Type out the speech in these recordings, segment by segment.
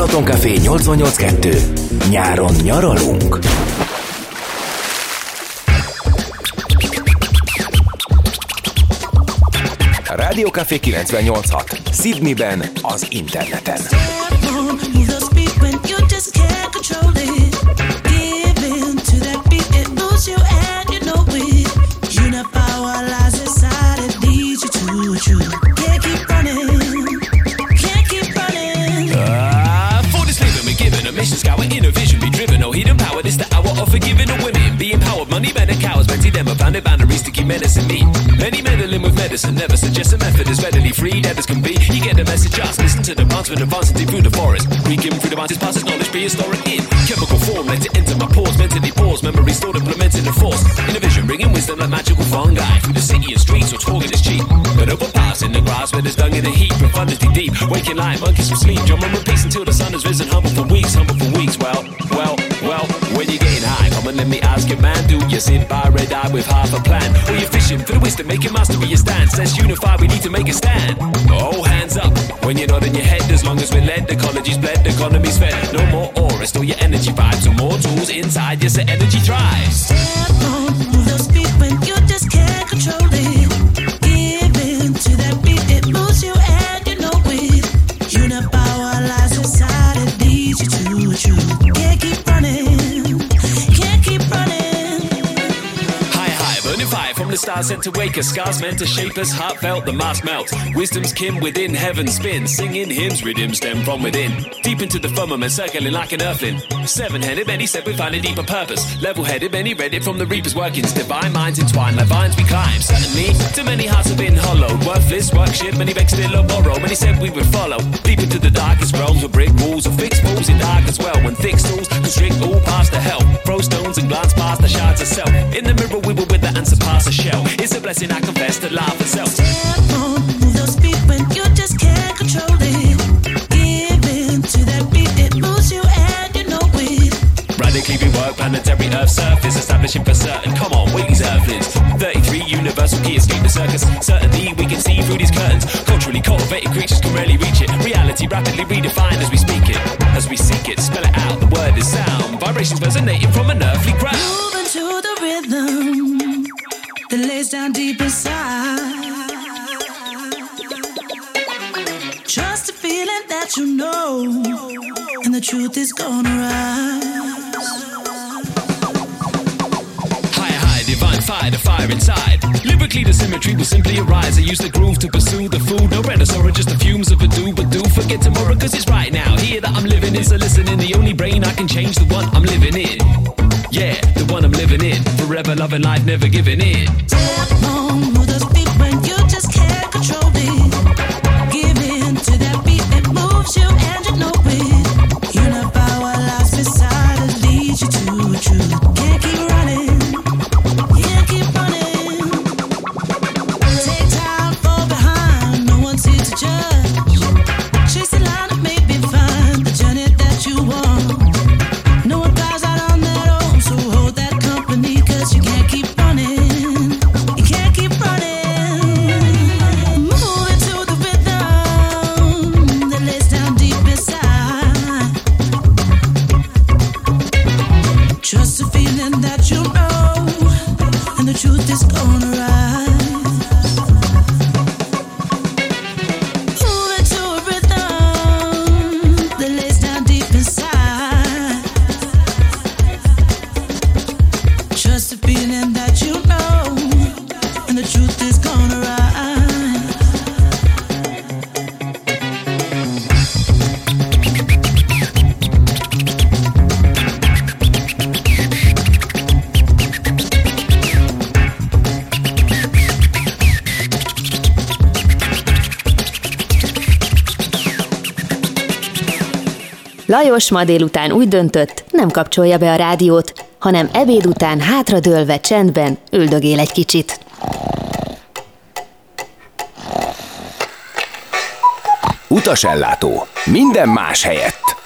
Balatoncafé 882. Nyáron nyaralunk. Rádiókafé 986. Sydneyben az interneten. Stay at. Money, men, and cows. Plenty them have found their boundaries to keep menacing me. Many meddling with medicine, never suggest a method is readily free, dead as can be. You get the message, just listen to the advancement, advancing deep through the forest. Creaking through the mountains, passes knowledge, prehistoric in chemical form. Let it enter my pores, mentally pause, memory stored, implemented in force. Inner vision, bringing wisdom like magical fungi through the city and streets, or talking is cheap. But overpass in the grass where there's dung in the heat, profundity deep. Waking light, monkeys from sleep, drum and repeats until the sun has risen. Humble for weeks, humble for weeks. Well, well, well, when you're getting high, come and let me ask you, man, do you sit by red eye with half a plan? Or you fishing for the wisdom, making mastery your stance? Let's unify, we need to make a stand. Oh, hands up when you're nodding your head, as long as we're led, the ecology's bled, the economy's fed. No more aura, still your energy vibes, so more tools inside, yes, the energy drives. Step on, those feet when you just the stars sent to wake us. Scars meant to shape us, heartfelt, the mass melt. Wisdom's kin within heaven spins, singing hymns, rhythms stem from within. Deep into the firmament, circling like an earthling. Seven headed, many said we find a deeper purpose. Level headed, many read it from the reaper's workings. Divine minds entwined like vines we climb. Certainly, too many hearts have been hollowed. Worthless workship, many begged still a borrow. Many said we would follow. Deep into the darkest realms with brick walls or fixed walls in dark as well. When thick stools constrict all past the hell. Throw stones and glance past the shards of self. In the mirror, we were with the answer past the shell. It's a blessing I confess to laugh and planetary Earth surface, establishing for certain. Come on, wait these Earthlings. 33 universal key escape the circus. Certainly we can see through these curtains. Culturally cultivated creatures can rarely reach it. Reality rapidly redefined as we speak it. As we seek it, spell it out, the word is sound. Vibrations resonating from an earthly ground. Moving to the rhythm that lays down deep inside. Trust the feeling that you know, and the truth is gonna rise. High, high, divine fire, the fire inside. Lyrically, the symmetry will simply arise. I use the groove to pursue the food. No renaissance, just the fumes of a do, but do forget tomorrow, cause it's right now. Here that I'm living in, so listening. The only brain I can change, the one I'm living in. Yeah, the one I'm living in. Forever loving life, never giving in. Step on, move those feet when you just can't control Trust the feeling that you know, and the truth is gonna Lajos ma délután úgy döntött, nem kapcsolja be a rádiót, hanem ebéd után hátradőlve csendben üldögél egy kicsit. Utasellátó. Minden más helyett.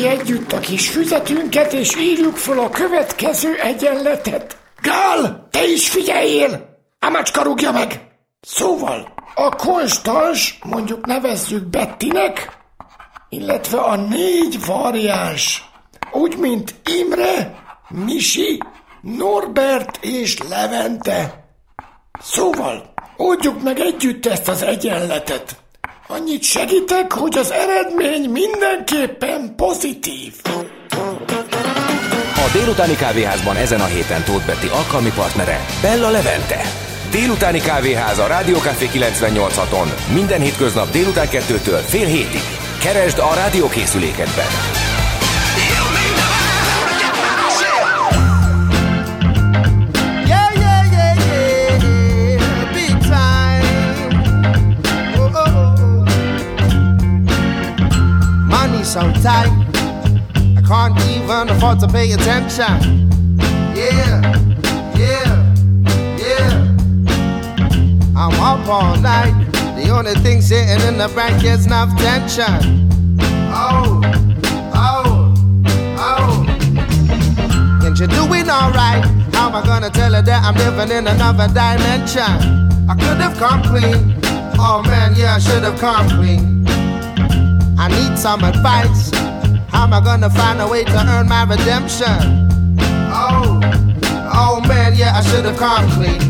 ki együtt a kis füzetünket, és írjuk fel a következő egyenletet. Gál, te is figyeljél! Amácska rúgja meg! Szóval, a konstans, mondjuk nevezzük Bettinek, illetve a négy variáns, úgy mint Imre, Misi, Norbert és Levente. Szóval, oldjuk meg együtt ezt az egyenletet annyit segítek, hogy az eredmény mindenképpen pozitív. A délutáni kávéházban ezen a héten Tóth Beti alkalmi partnere Bella Levente. Délutáni kávéház a Rádiókafé 98-on minden hétköznap délután 2-től fél hétig. Keresd a rádiókészülékedben! so tight. I can't even afford to pay attention. Yeah, yeah, yeah. I'm up all night. The only thing sitting in the bank is enough tension. Oh, oh, oh. And you're doing alright. How am I gonna tell her that I'm living in another dimension? I could have come clean. Oh man, yeah, I should have come clean. I need some advice. How am I gonna find a way to earn my redemption? Oh, oh man, yeah, I should have come clean.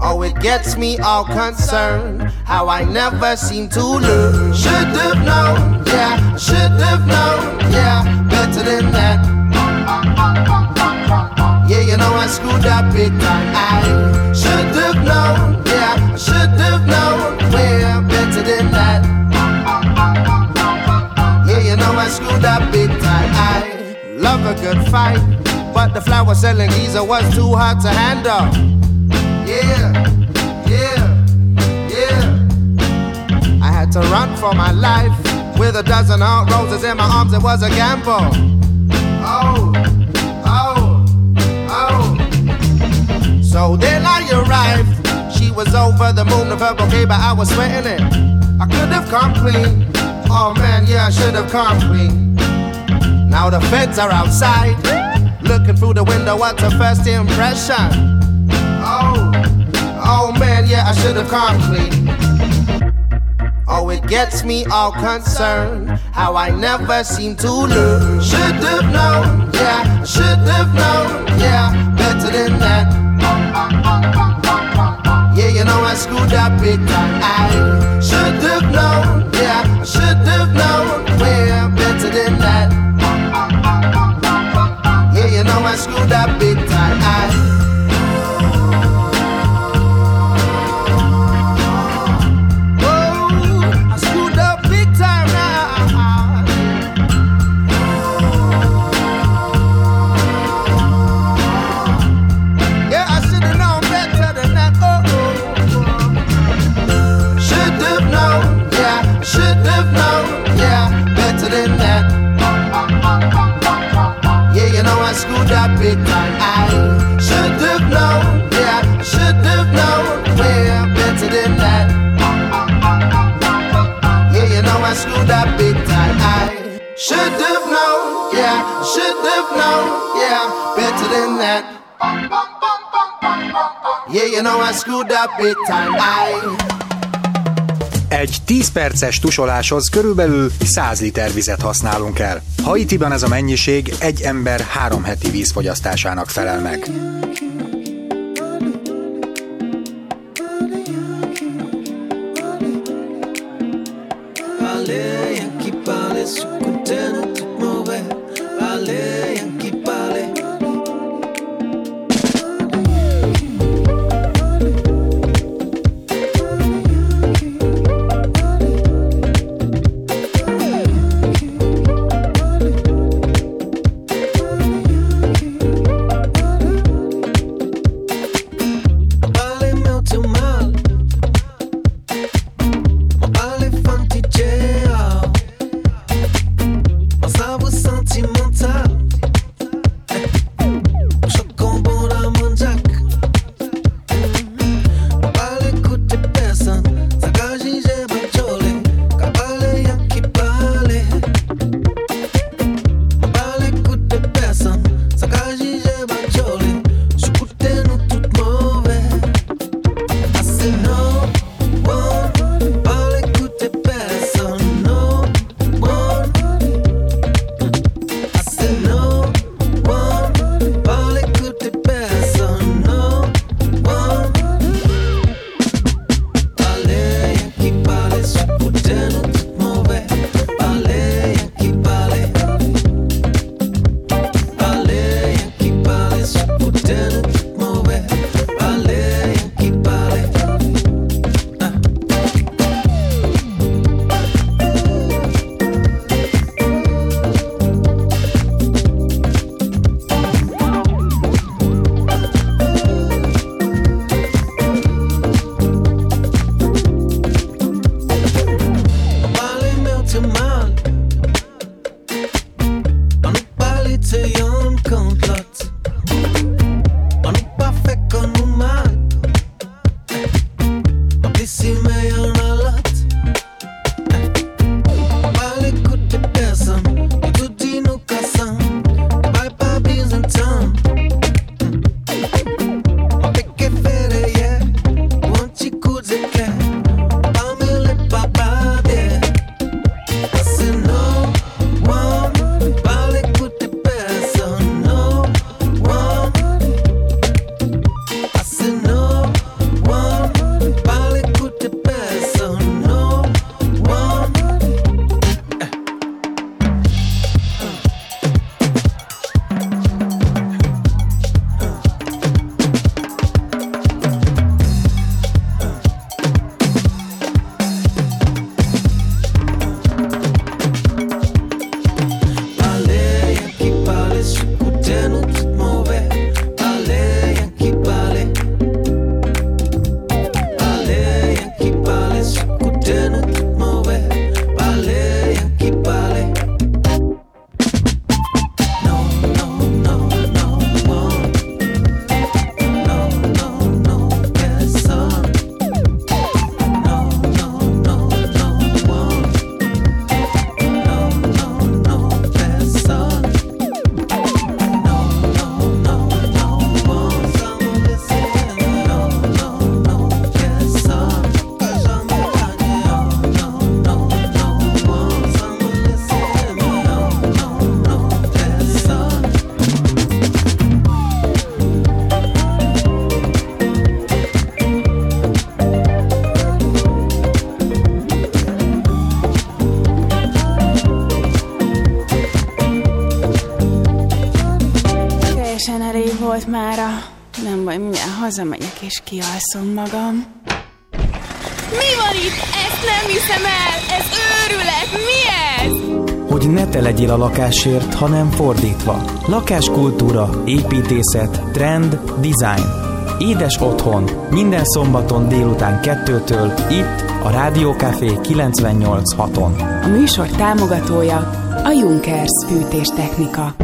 Oh, it gets me all concerned how I never seem to learn. Should've known, yeah, should've known, yeah, better than that. Yeah, you know I screwed up big time. I should've known, yeah, I should've I love a good fight, but the flower selling geezer was too hard to handle. Yeah, yeah, yeah. I had to run for my life with a dozen hot roses in my arms. It was a gamble. Oh, oh, oh. So then I arrived. She was over the moon of her bouquet, but I was sweating it. I could have come clean. Oh man, yeah, I should have come clean. Now the feds are outside, looking through the window. What's a first impression? Oh, oh man, yeah, I should have come clean. Oh, it gets me all concerned how I never seem to learn. Should have known, yeah, should have known, perces tusoláshoz körülbelül 100 liter vizet használunk el. Haitiban ez a mennyiség egy ember három heti vízfogyasztásának felel meg. És kialszom magam. Mi van itt? Ezt nem hiszem el! Ez őrület! Mi ez? Hogy ne te legyél a lakásért, hanem fordítva. Lakáskultúra, építészet, trend, design. Édes otthon. Minden szombaton délután kettőtől itt a Rádiókafé 98.6-on. A műsor támogatója a Junkers fűtéstechnika.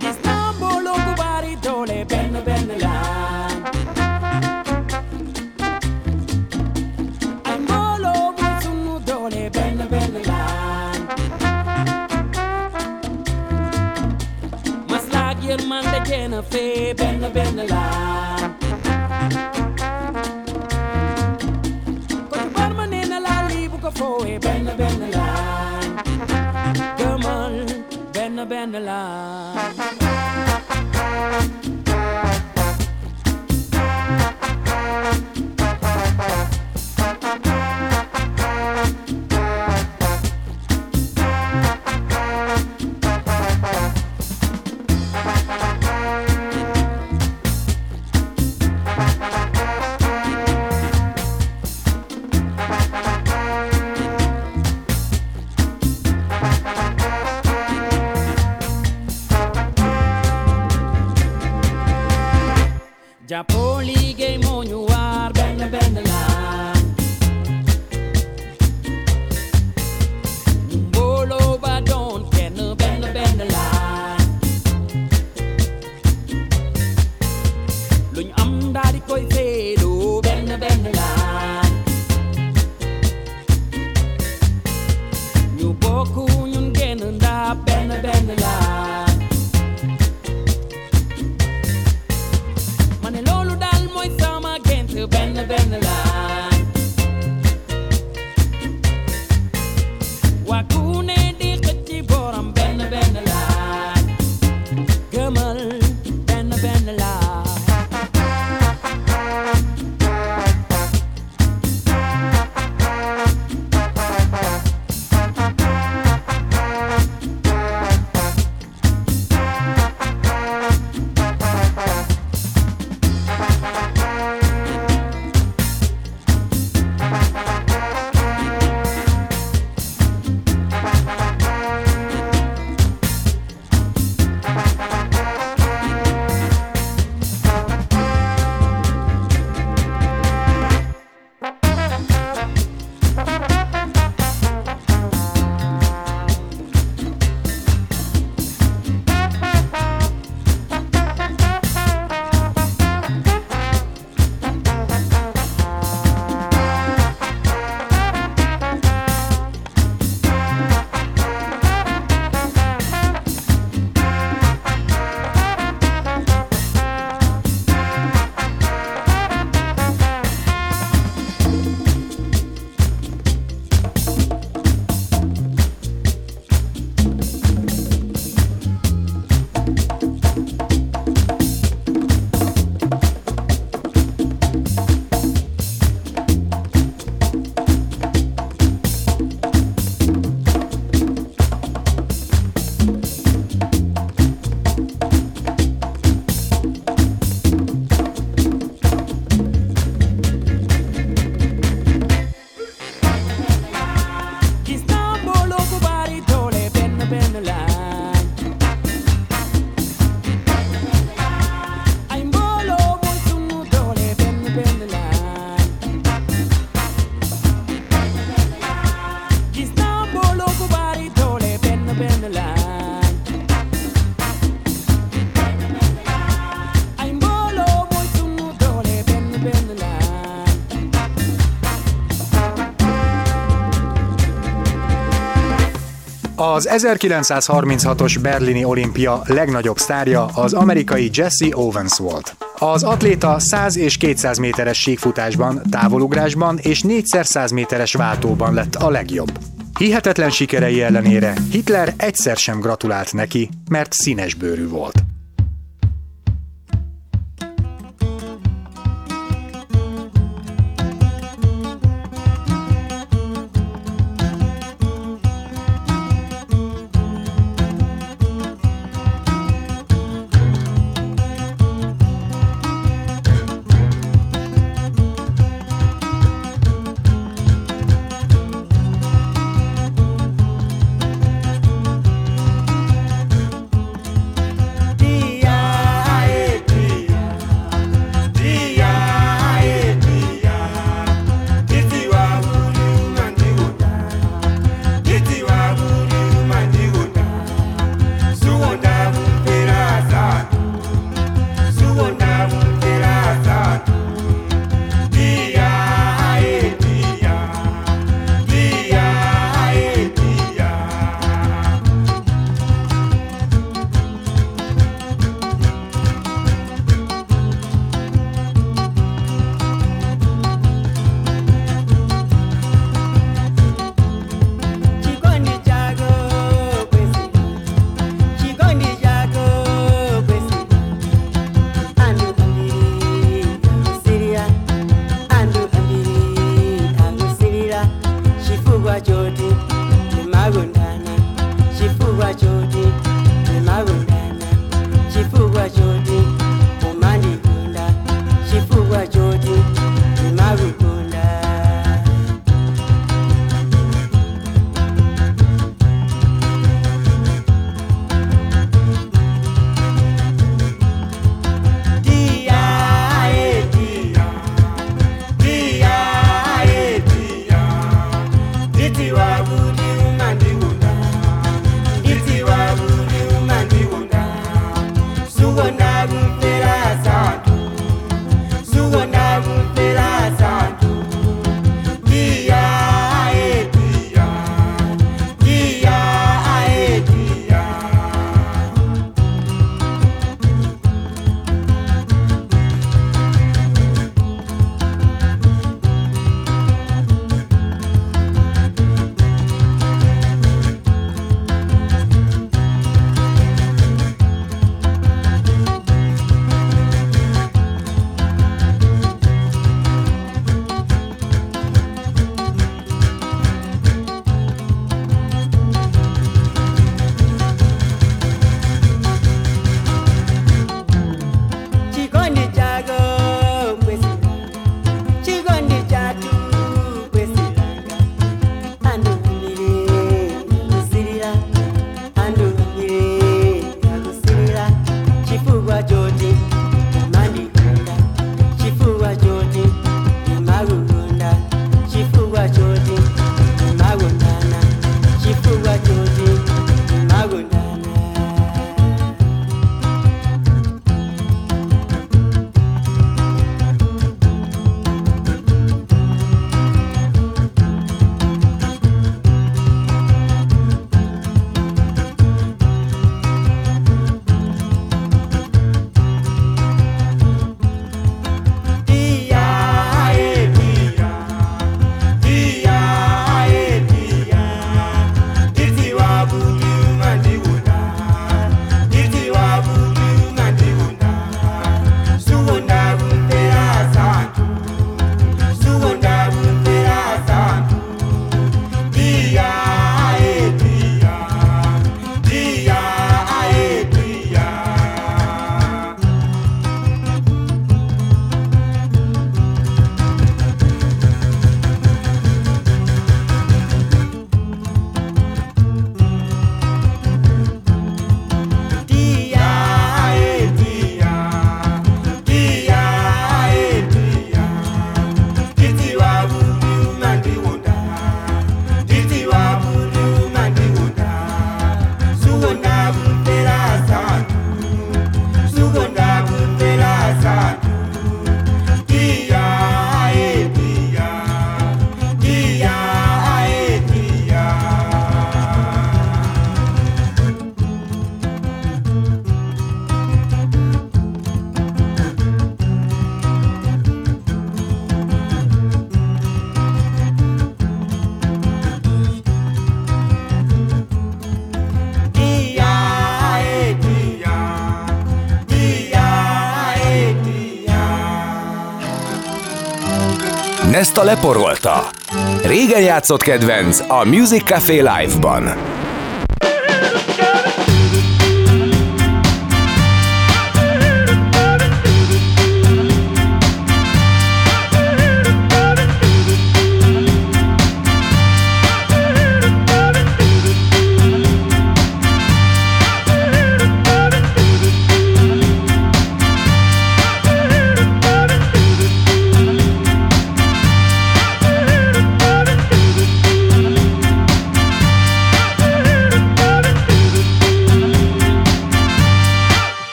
Gis naa mbooloo bu bari doole benn benn lañ ay mbooloo bu sunu doole benn benn lañ maslaak yërmande jéem a fee benn benn Az 1936-os berlini olimpia legnagyobb sztárja az amerikai Jesse Owens volt. Az atléta 100 és 200 méteres síkfutásban, távolugrásban és 4x100 méteres váltóban lett a legjobb. Hihetetlen sikerei ellenére Hitler egyszer sem gratulált neki, mert színesbőrű volt. Leporolta. Régen játszott kedvenc a Music Café Live-ban.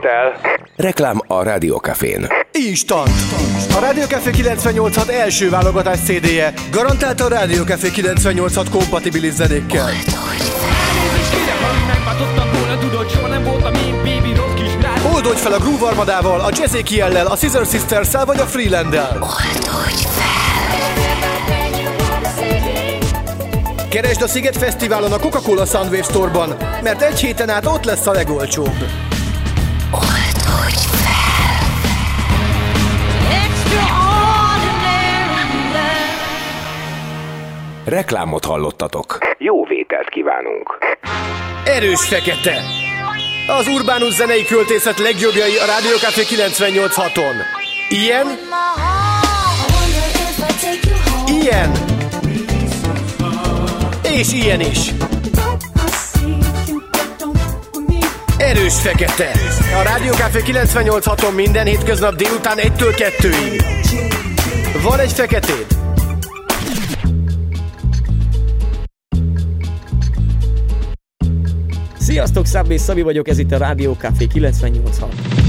étel. Reklám a Rádiókafén. Instant! A Rádiókafé 98 első válogatás CD-je. Garantált a Rádiókafé 98 kompatibilis zenékkel. Oldódj fel a Groove Armadával, a Jazzy a Scissor Sisters vagy a Freeland-del. Oldódj fel! Keresd a Sziget Fesztiválon a Coca-Cola Soundwave Store-ban, mert egy héten át ott lesz a legolcsóbb. Reklámot hallottatok. Jó vételt kívánunk. Erős fekete! Az Urbánus zenei költészet legjobbjai a Rádiókafé 98.6-on. Ilyen. Ilyen. És ilyen is. Erős fekete. A Rádiókafé 98.6-on minden hétköznap délután 1-től 2-ig. Van egy feketéd? Sziasztok, Szabé Szabi vagyok, ez itt a Rádió Café 98.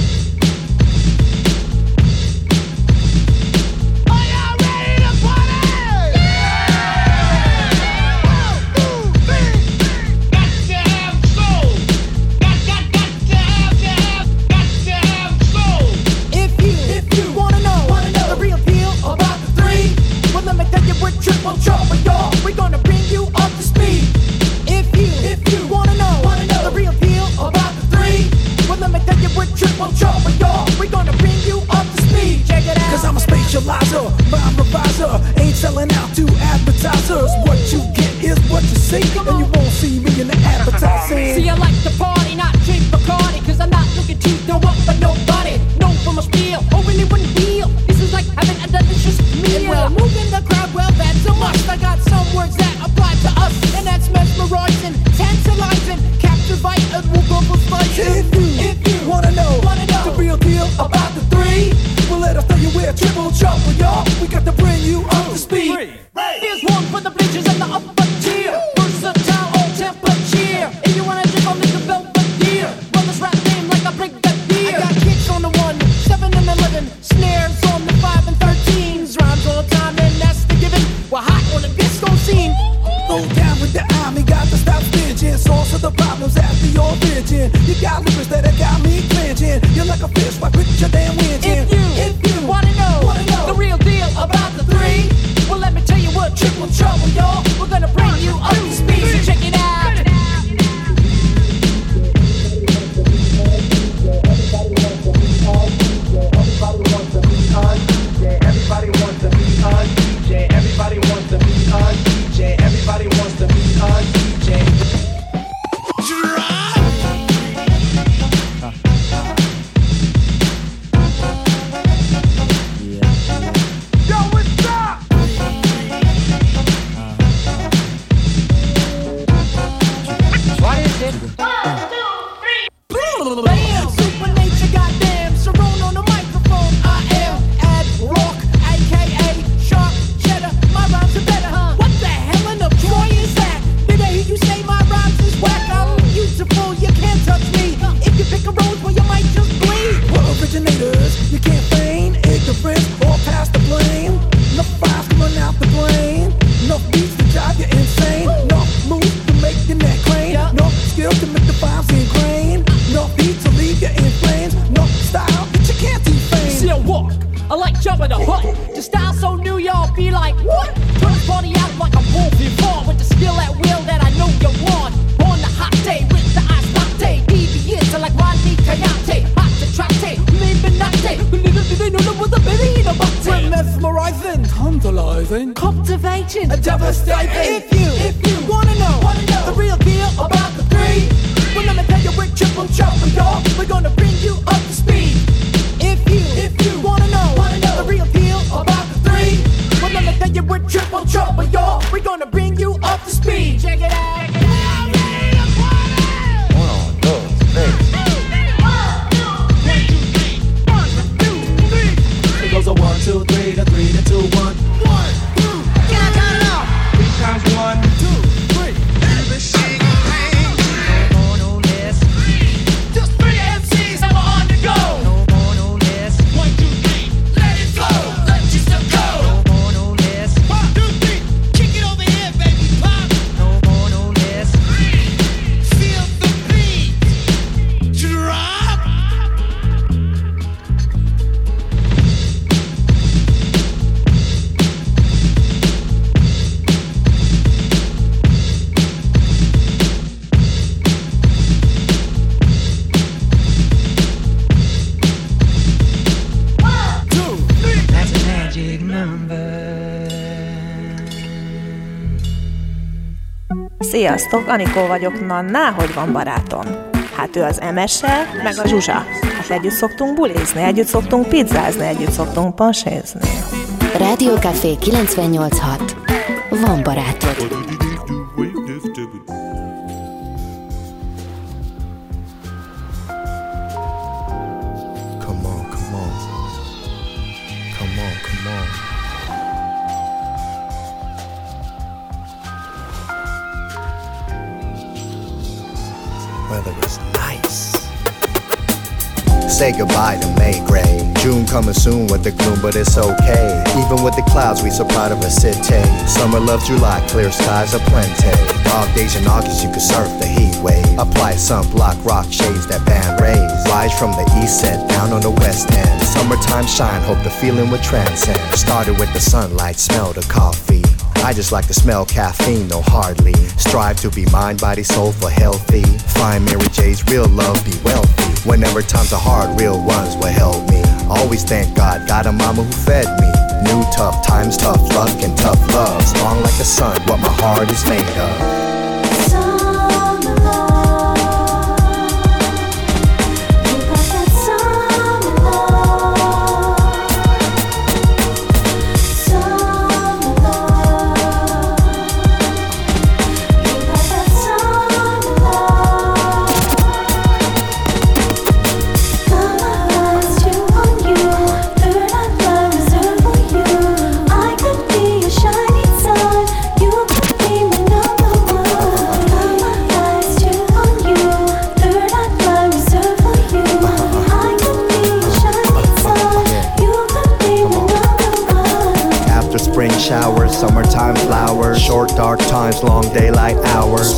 Sziasztok, Anikó vagyok, na Nanná, hogy van barátom? Hát ő az Emese, meg a Zsuzsa. Hát együtt szoktunk bulizni, együtt szoktunk pizzázni, együtt szoktunk pansézni. Rádió Café 98.6. Van barátod. Say goodbye to May Gray. June coming soon with the gloom, but it's okay. Even with the clouds, we so proud of a city. Summer love July, clear skies are plenty. Dog days in August, you can surf the heat wave. Apply sunblock, rock shades that band rays. Rise from the east set down on the west end. Summertime shine, hope the feeling will transcend. Started with the sunlight, smell the coffee. I just like to smell caffeine, no hardly. Strive to be mind, body, soul for healthy. Find Mary J's real love, be wealthy. Whenever times are hard, real ones will help me. Always thank God, got a mama who fed me. New tough times, tough luck, and tough love. Strong like the sun, what my heart is made of.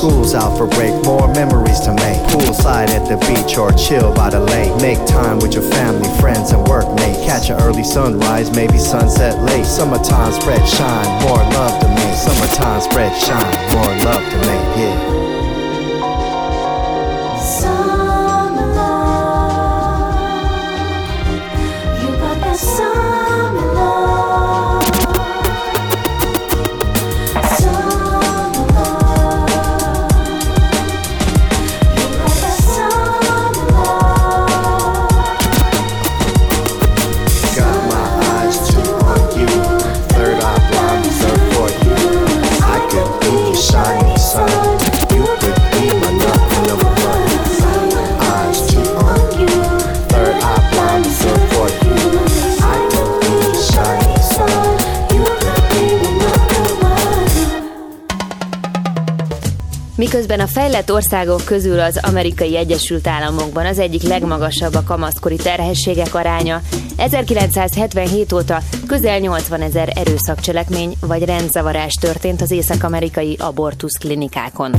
School's out for break, more memories to make. Poolside at the beach or chill by the lake. Make time with your family, friends, and workmates. Catch an early sunrise, maybe sunset late. Summertime spread shine, more love to make. Summertime spread shine, more love to make. Yeah. Miközben a fejlett országok közül az amerikai Egyesült Államokban az egyik legmagasabb a kamaszkori terhességek aránya, 1977 óta közel 80 ezer erőszakcselekmény vagy rendzavarás történt az észak-amerikai abortusz klinikákon.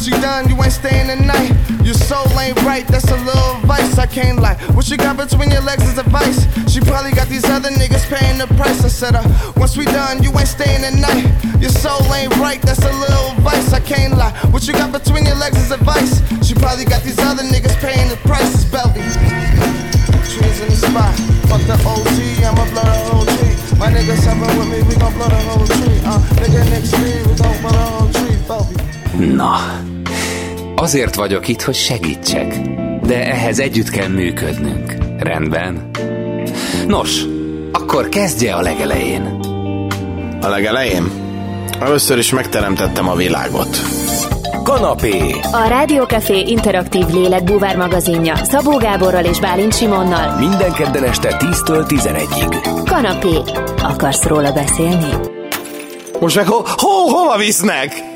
Once you done, you ain't staying the night. Your soul ain't right, that's a little vice. I can't lie. What you got between your legs is advice. She probably got these other niggas paying the price. I said, uh, once we done, you ain't staying the night. Your soul ain't right, that's a little vice. I can't lie. What you got between your legs is advice. She probably got these other niggas paying the price. It's Belve. Trees in the spot. Fuck the OG, I'ma blow the whole tree. My niggas seven with me, we gon' blow the whole tree. Uh, nigga next tree, Na, azért vagyok itt, hogy segítsek, de ehhez együtt kell működnünk. Rendben? Nos, akkor kezdje a legelején. A legelején? Először is megteremtettem a világot. Kanapé. A Rádiókafé interaktív lélekbúvár magazinja Szabó Gáborral és Bálint Simonnal. Minden kedden este 10-től 11-ig. Kanapé. Akarsz róla beszélni? Most meg ho, ho hova visznek?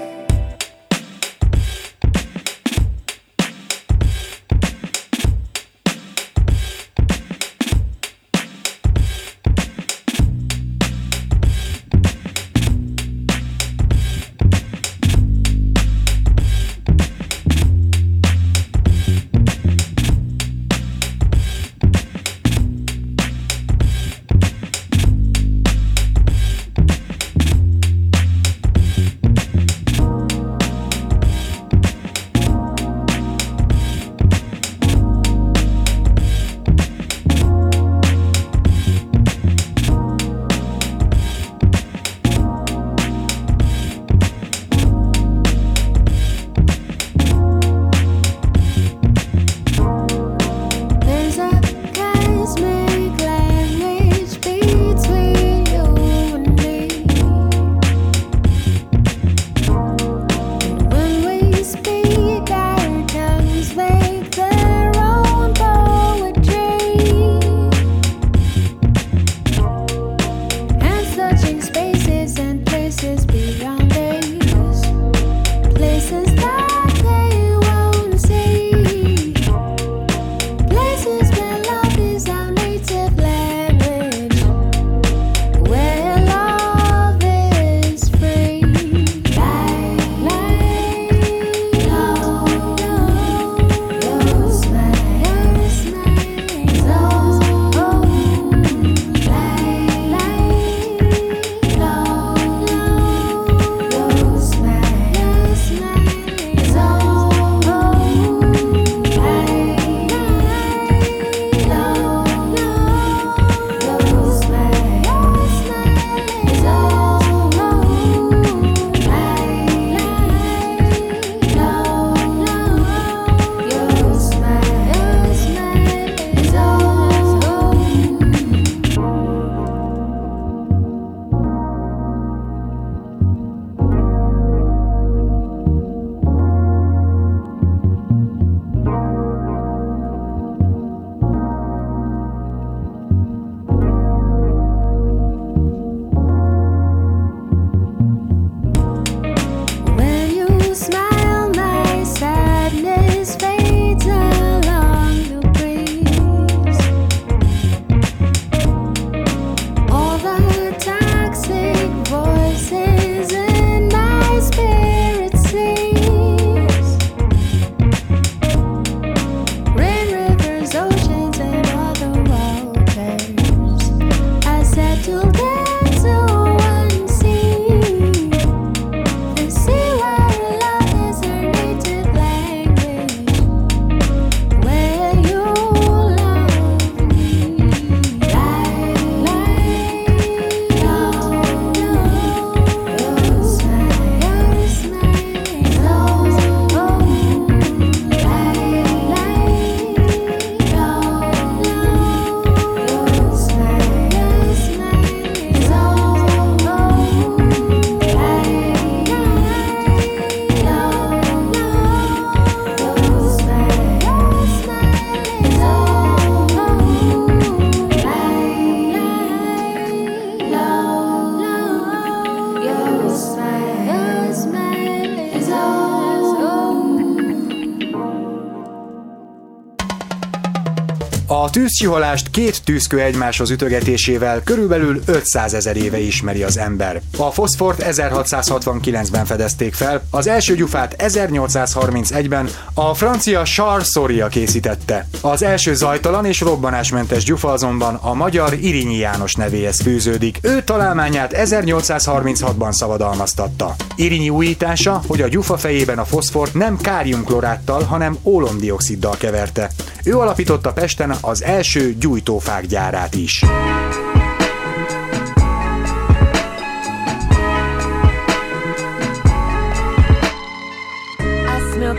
A tűzcsiholást két tűzkő egymáshoz ütögetésével körülbelül 500 ezer éve ismeri az ember. A foszfort 1669-ben fedezték fel, az első gyufát 1831-ben a francia Charles Soria készítette. Az első zajtalan és robbanásmentes gyufa azonban a magyar Irinyi János nevéhez fűződik. Ő találmányát 1836-ban szabadalmaztatta. Irinyi újítása, hogy a gyufa fejében a foszfort nem káriumkloráttal, hanem ólomdioxiddal keverte. Ő alapította Pesten az első gyújtófák gyárát is.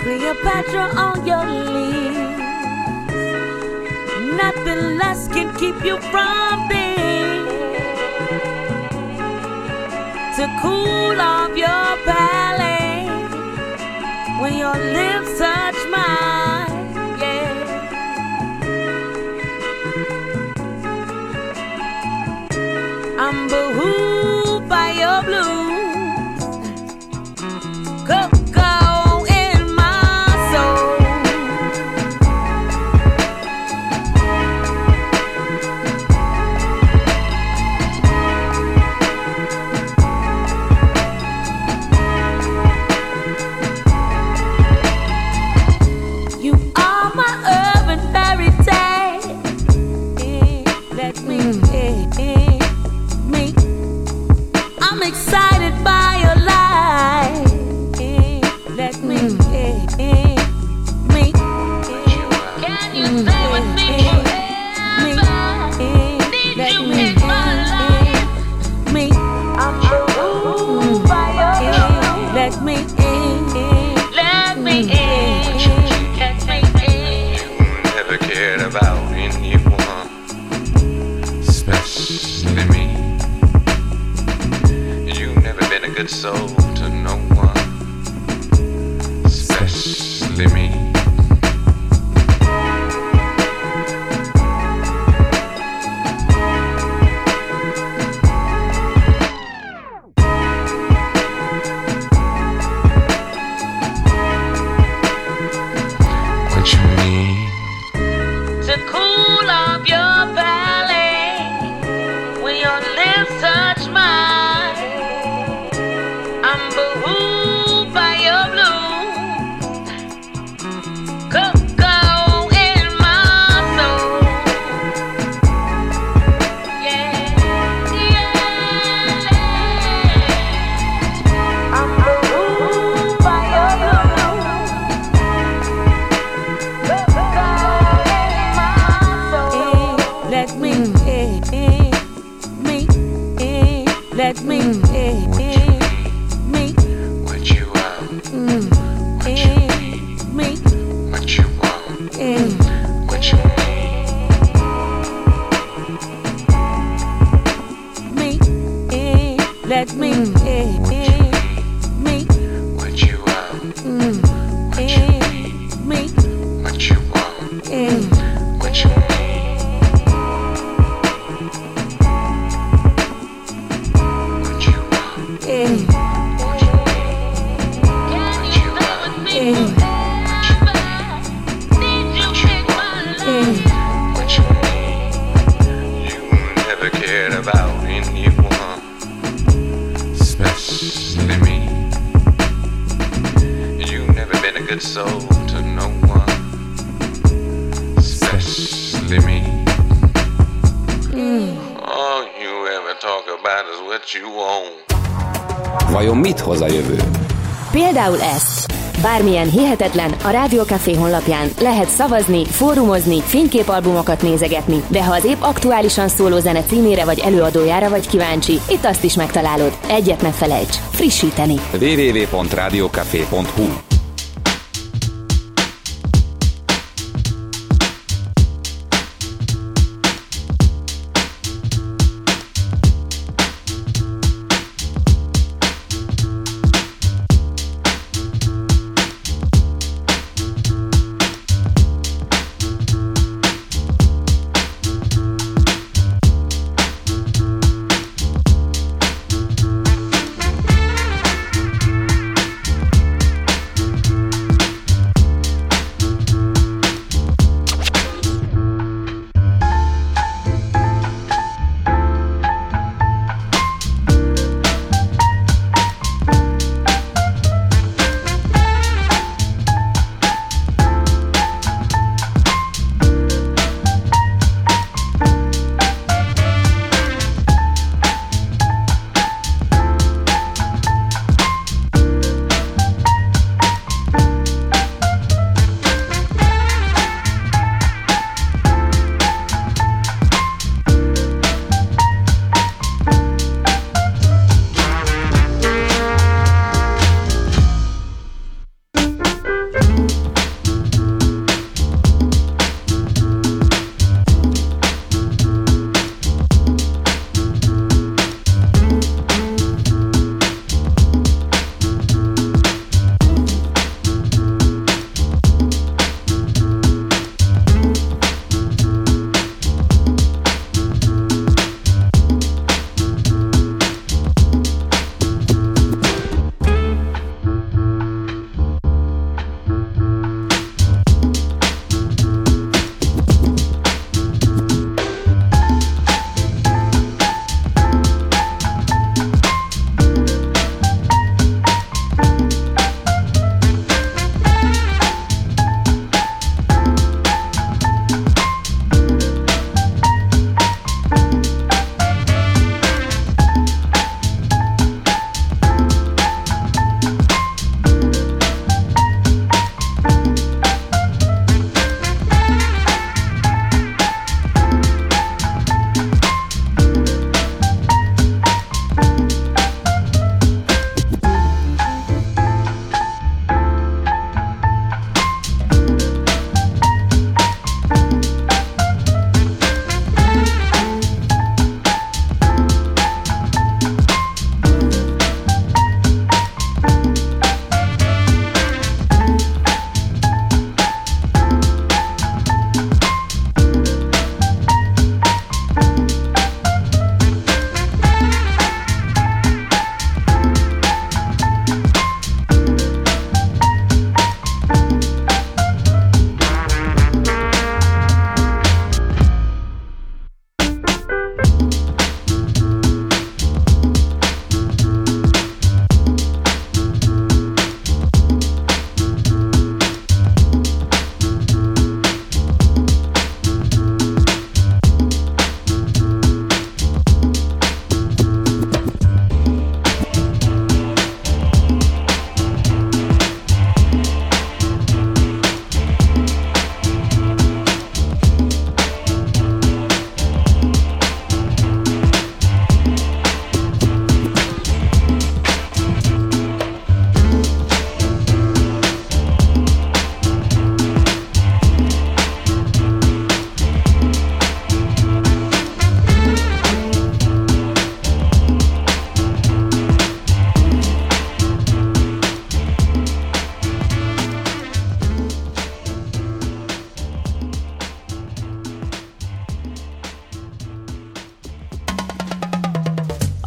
Cleopatra on your lips. Nothing less can keep you from this. To cool off your palate when your lips touch mine. remember who Lehetetlen. A Rádiókafé honlapján lehet szavazni, fórumozni, fényképalbumokat nézegetni, de ha az épp aktuálisan szóló zene címére vagy előadójára vagy kíváncsi, itt azt is megtalálod. Egyet ne felejts. Frissíteni. www.rádiókafé.hu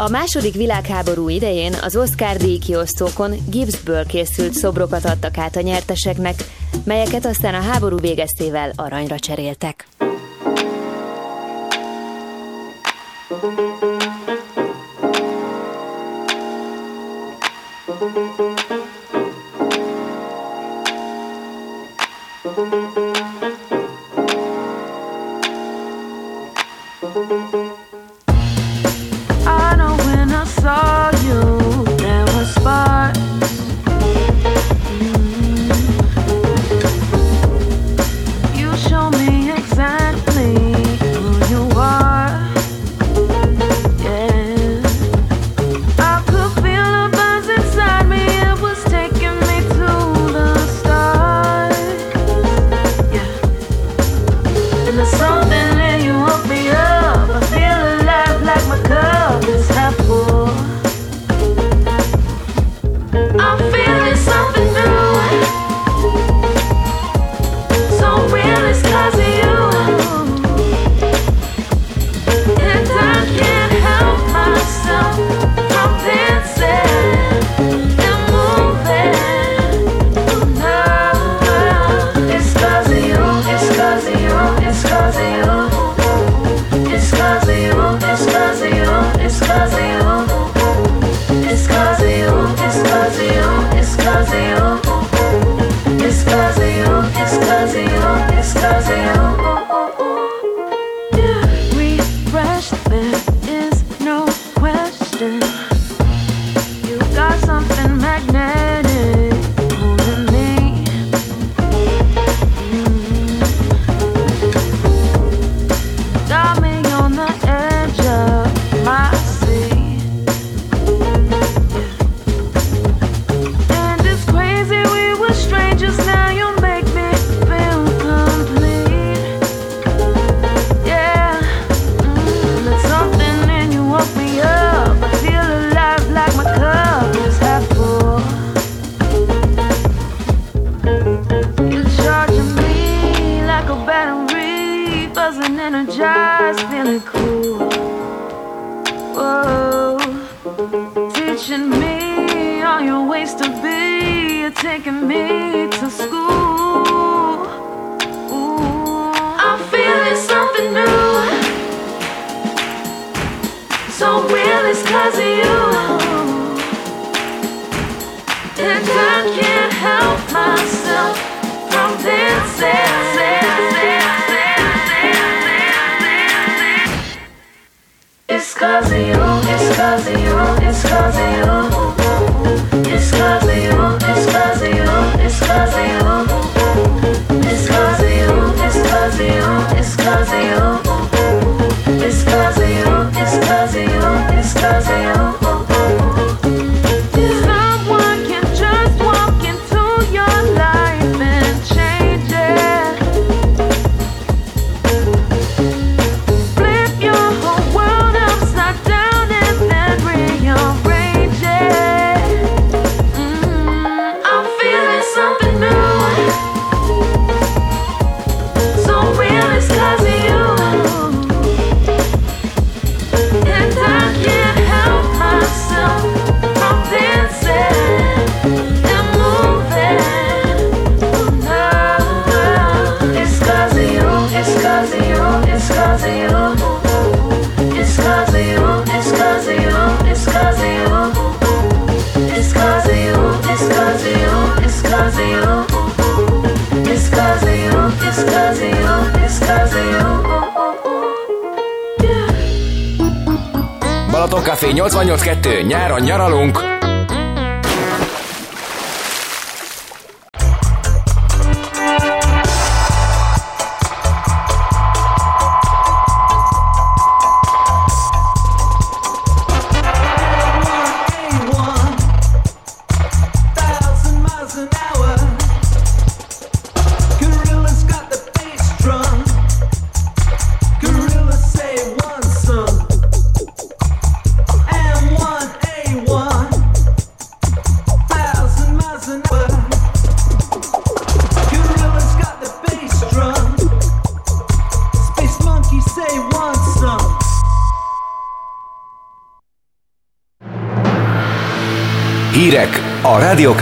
A második világháború idején az Oscar díjkiosztókon Gibbsből készült szobrokat adtak át a nyerteseknek, melyeket aztán a háború végeztével aranyra cseréltek.